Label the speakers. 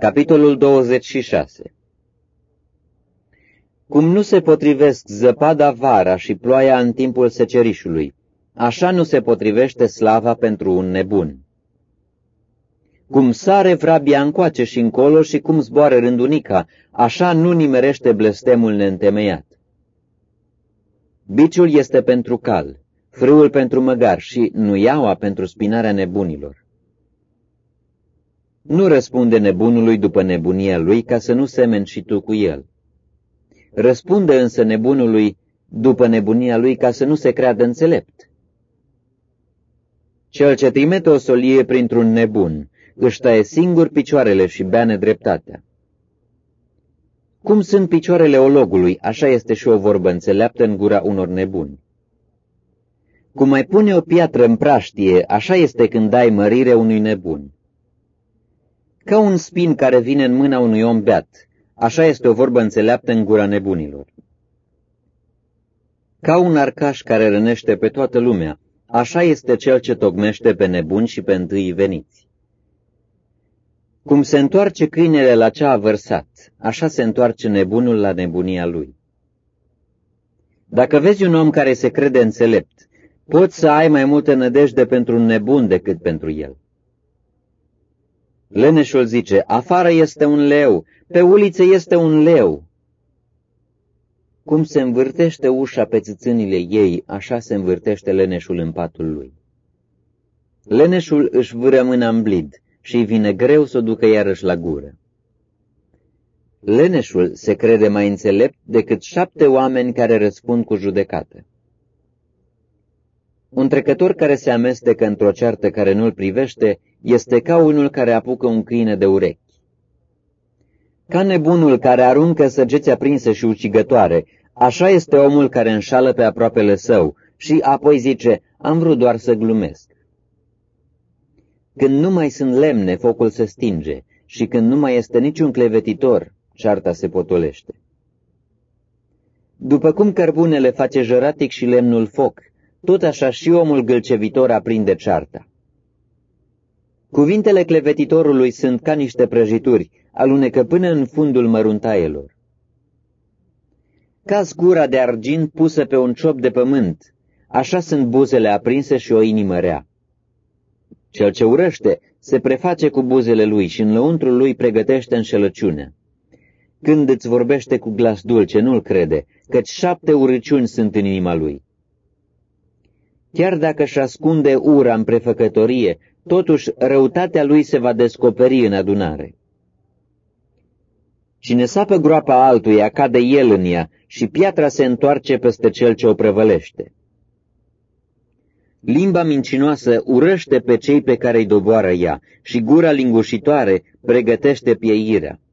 Speaker 1: Capitolul 26 Cum nu se potrivesc zăpada vara și ploaia în timpul secerișului, așa nu se potrivește slava pentru un nebun. Cum sare vrabia încoace și încolo și cum zboară rândunica, așa nu nimerește blestemul neîntemeiat. Biciul este pentru cal, frâul pentru măgar și nuiaua pentru spinarea nebunilor. Nu răspunde nebunului după nebunia lui ca să nu semeni și tu cu el. Răspunde însă nebunului după nebunia lui ca să nu se creadă înțelept. Cel ce trimite o solie printr-un nebun își taie singur picioarele și bea nedreptatea. Cum sunt picioarele ologului, așa este și o vorbă înțeleaptă în gura unor nebuni. Cum mai pune o piatră în praștie, așa este când dai mărire unui nebun. Ca un spin care vine în mâna unui om beat, așa este o vorbă înțeleaptă în gura nebunilor. Ca un arcaș care rănește pe toată lumea, așa este cel ce tocmește pe nebuni și pe întâi veniți. Cum se întoarce câinele la ce a vărsat, așa se întoarce nebunul la nebunia lui. Dacă vezi un om care se crede înțelept, poți să ai mai multă nădejde pentru un nebun decât pentru el. Leneșul zice, afară este un leu, pe uliță este un leu. Cum se învârtește ușa pe țâțânile ei, așa se învârtește leneșul în patul lui. Leneșul își vâră mâna în blid și îi vine greu să o ducă iarăși la gură. Leneșul se crede mai înțelept decât șapte oameni care răspund cu judecată. Un trecător care se amestecă într-o ceartă care nu-l privește este ca unul care apucă un câine de urechi. Ca nebunul care aruncă săgeți aprinse și ucigătoare, așa este omul care înșală pe aproapele său și apoi zice, am vrut doar să glumesc. Când nu mai sunt lemne, focul se stinge și când nu mai este niciun clevetitor, cearta se potolește. După cum cărbunele face jăratic și lemnul foc, tot așa și omul gâlcevitor aprinde cearta. Cuvintele clevetitorului sunt ca niște prăjituri, alunecă până în fundul măruntaielor. Ca gura de argint pusă pe un ciop de pământ, așa sunt buzele aprinse și o inimă rea. Cel ce urăște se preface cu buzele lui și în lăuntrul lui pregătește înșelăciunea. Când îți vorbește cu glas dulce, nu-l crede, căci șapte urăciuni sunt în inima lui. Chiar dacă își ascunde ura în prefăcătorie, totuși răutatea lui se va descoperi în adunare. Cine sapă groapa altuia, cade el în ea și piatra se întoarce peste cel ce o prăvălește. Limba mincinoasă urăște pe cei pe care îi doboară ea și gura lingușitoare pregătește pieirea.